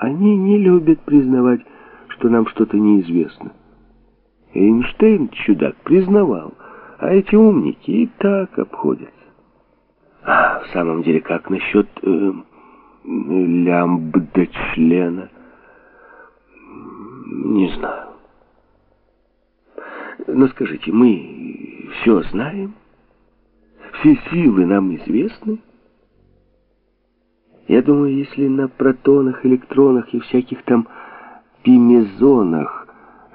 Они не любят признавать, что нам что-то неизвестно. Эйнштейн, чудак, признавал, а эти умники и так обходятся. А в самом деле, как насчет э, лямбда члена? Не знаю. Но скажите, мы все знаем? Все силы нам известны? Я думаю, если на протонах, электронах и всяких там пимезонах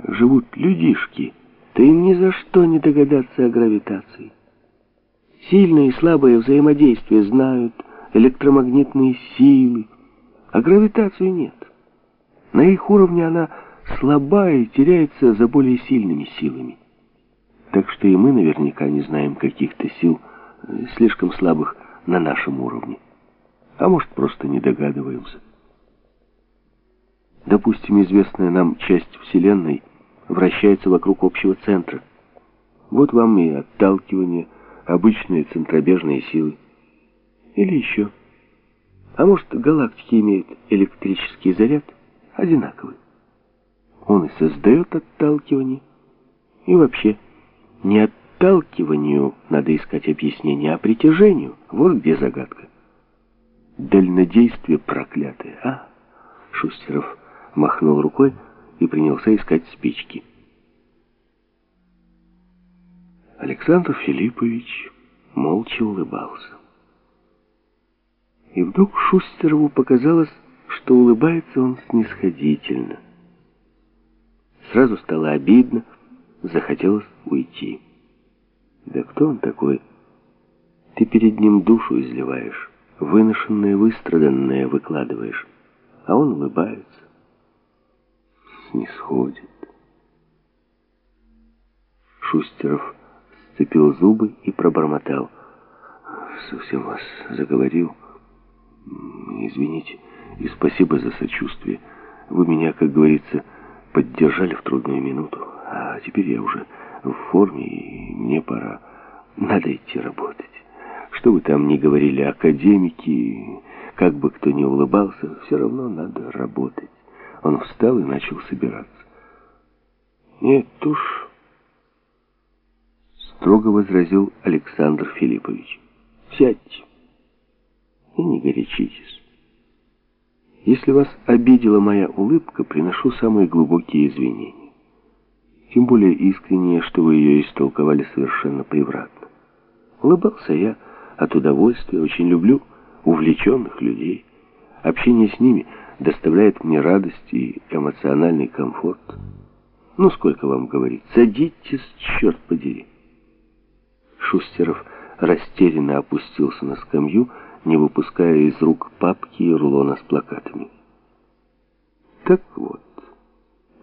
живут людишки, то им ни за что не догадаться о гравитации. Сильное и слабое взаимодействие знают, электромагнитные силы, а гравитацию нет. На их уровне она слаба и теряется за более сильными силами. Так что и мы наверняка не знаем каких-то сил, э, слишком слабых на нашем уровне. А может, просто не догадываемся. Допустим, известная нам часть Вселенной вращается вокруг общего центра. Вот вам и отталкивание, обычные центробежные силы. Или еще. А может, галактики имеют электрический заряд одинаковый. Он и создает отталкивание. И вообще, не отталкиванию надо искать объяснение, а притяжению. Вот где загадка. Дальнодействие проклятое, а? Шустеров махнул рукой и принялся искать спички. Александр Филиппович молча улыбался. И вдруг Шустерову показалось, что улыбается он снисходительно. Сразу стало обидно, захотелось уйти. Да кто он такой? Ты перед ним душу изливаешь, выношенное, выстраданное выкладываешь, а он улыбается снисходит. Шустеров сцепил зубы и пробормотал. Совсем вас заговорил. Извините и спасибо за сочувствие. Вы меня, как говорится, поддержали в трудную минуту. А теперь я уже в форме, и мне пора. Надо идти работать. Что вы там не говорили, академики, как бы кто ни улыбался, все равно надо работать. Он встал и начал собираться. «Нет уж», — строго возразил Александр Филиппович. «Сядьте и не горячитесь. Если вас обидела моя улыбка, приношу самые глубокие извинения. Тем более искреннее, что вы ее истолковали совершенно превратно. Улыбался я от удовольствия, очень люблю увлеченных людей. Общение с ними — доставляет мне радость и эмоциональный комфорт. Ну, сколько вам говорить? Садитесь, черт подери. Шустеров растерянно опустился на скамью, не выпуская из рук папки и рулона с плакатами. Так вот,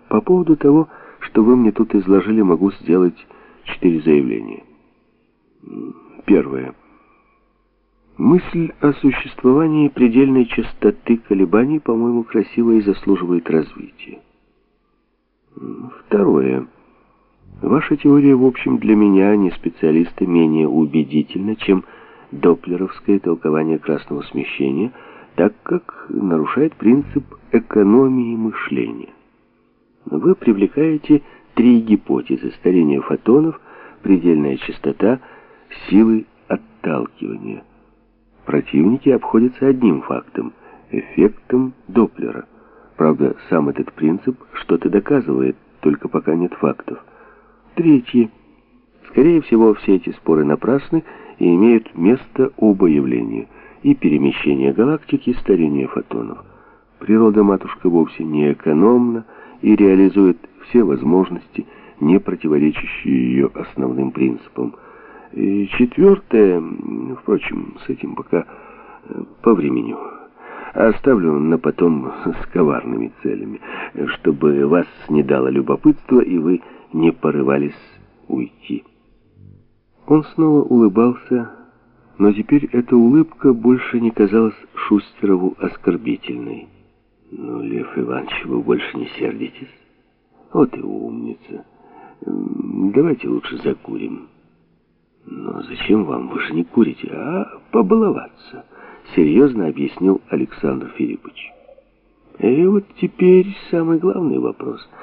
по поводу того, что вы мне тут изложили, могу сделать четыре заявления. Первое. Мысль о существовании предельной частоты колебаний, по-моему, красиво и заслуживает развития. Второе. Ваша теория, в общем, для меня, не специалиста, менее убедительна, чем доплеровское толкование красного смещения, так как нарушает принцип экономии мышления. Вы привлекаете три гипотезы. Старение фотонов, предельная частота, силы отталкивания – Противники обходятся одним фактом – эффектом Доплера. Правда, сам этот принцип что-то доказывает, только пока нет фактов. Третье. Скорее всего, все эти споры напрасны и имеют место оба явления – и перемещение галактик, и старение фотонов. Природа-матушка вовсе не экономна и реализует все возможности, не противоречащие ее основным принципам – и четвертое, впрочем, с этим пока э, по времени. Оставлю на потом с коварными целями, чтобы вас не дало любопытство и вы не порывались уйти. Он снова улыбался, но теперь эта улыбка больше не казалась Шустерову оскорбительной. «Ну, Лев Иванович, вы больше не сердитесь? Вот и умница. Давайте лучше закурим». «Но зачем вам? Вы же не курите, а побаловаться», — серьезно объяснил Александр Филиппович. И вот теперь самый главный вопрос —